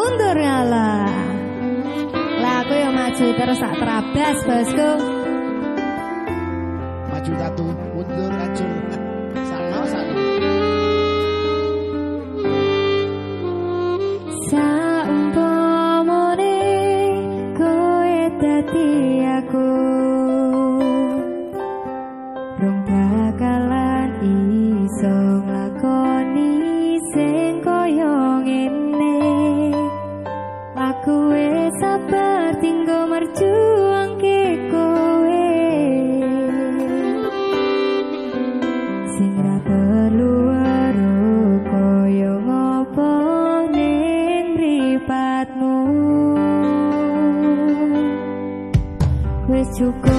mundur ya ngalah Lah aku yang maju terus tak terabas bosku. Maju satu mundur maju. cukup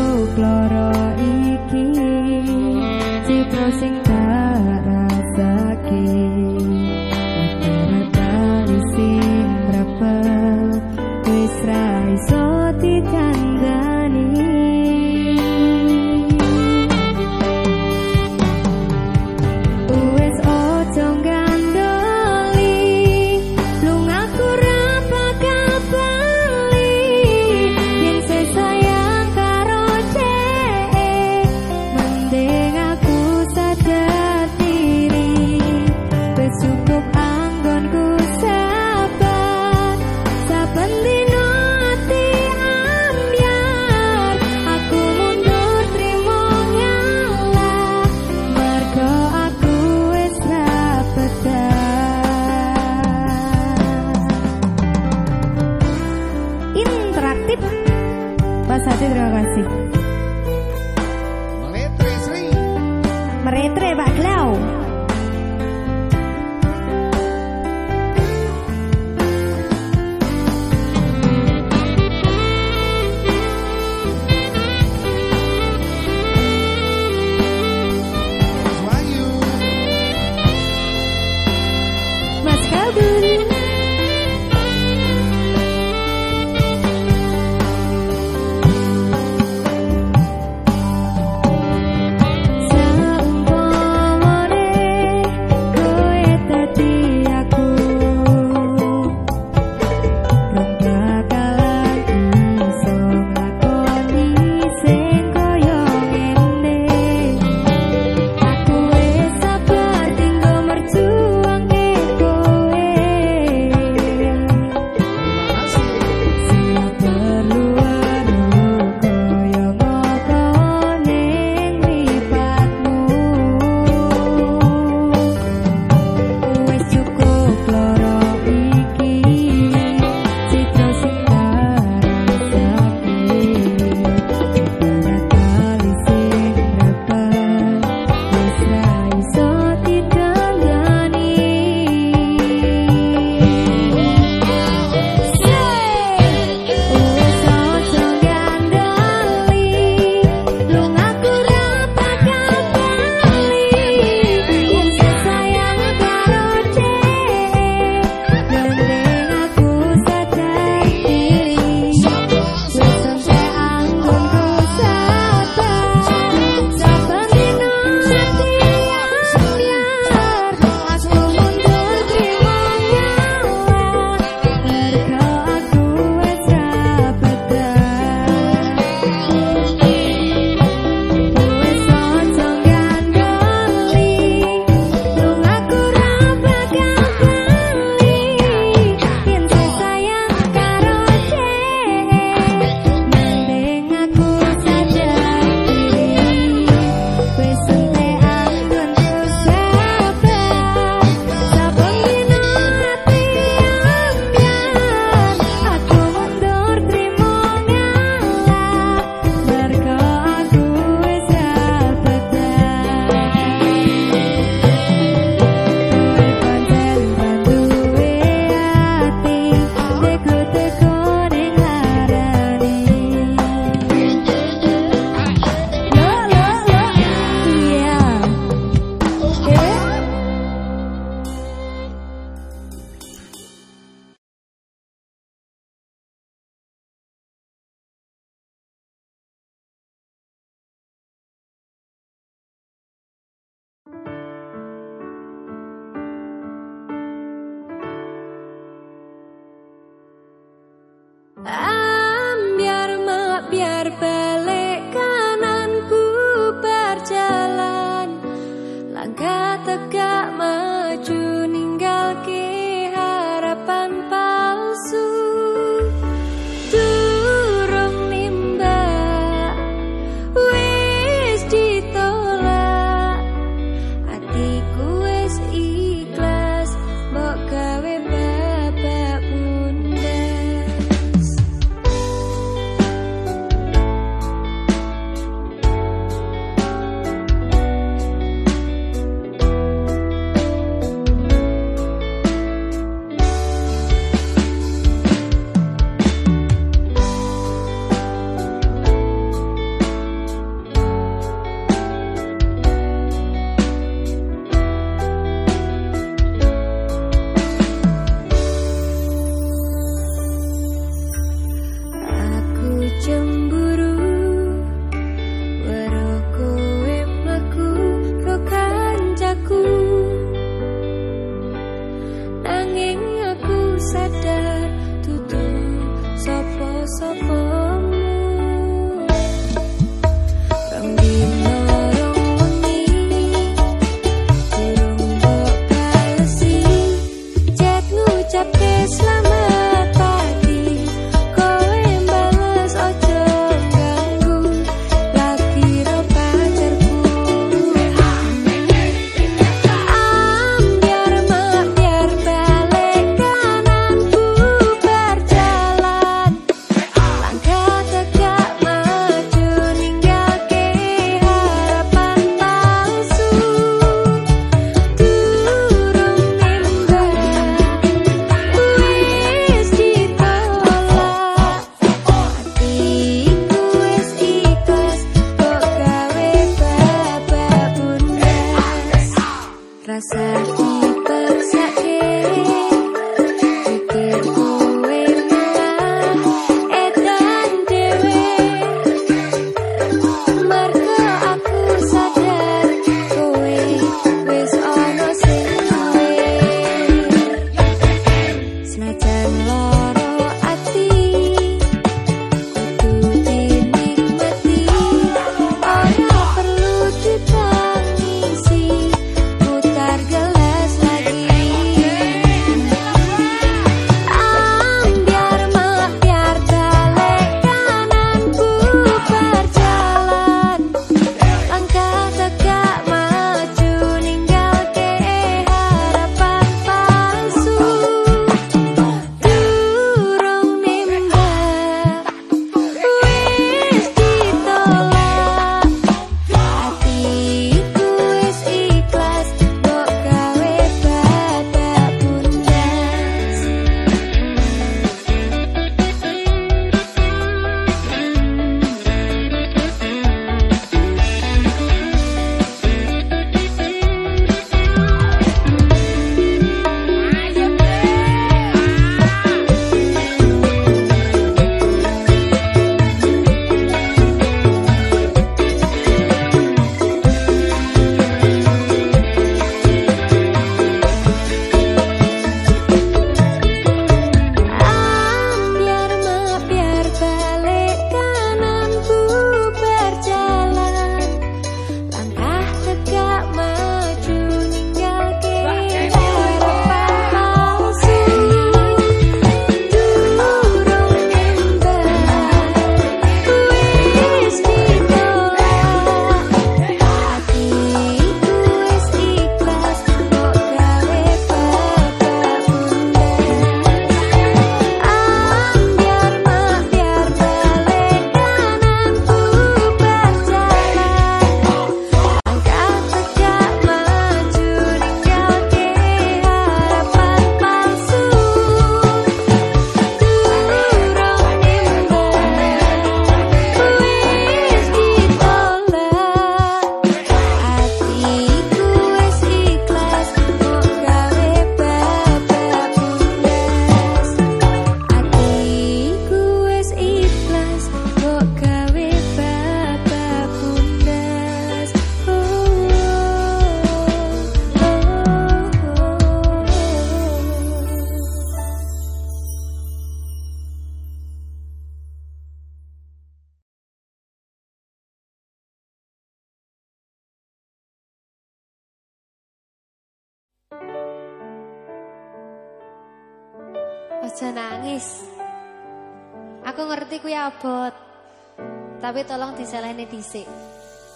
Tapi tolong diselehne dhisik.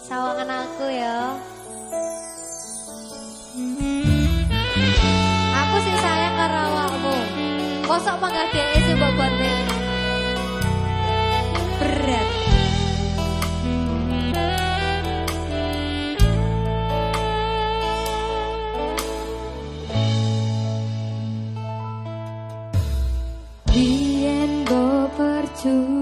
Sawangan aku ya. Aku sih sayang karo awakmu. Kosok dhek sing mbok berat. Bien go perjuang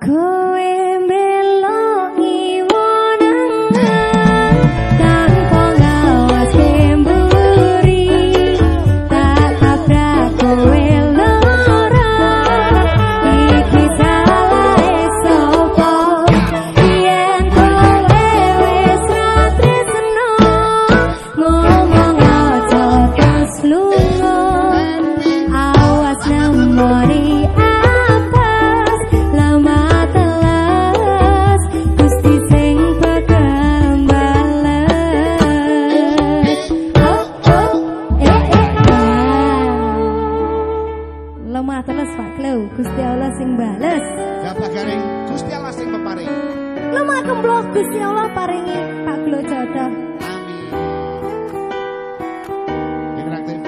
可 Gusti Allah paringi Pak Glo jodoh. Amin. Interaktif.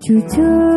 Jujur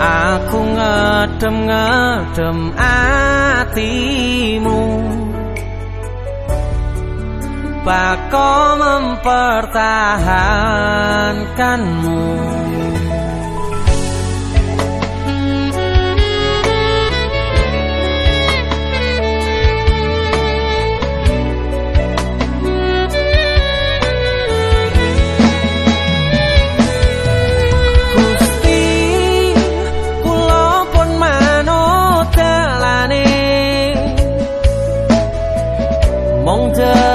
Aku ngedem-ngedem atimu Bako mempertahankanmu wonder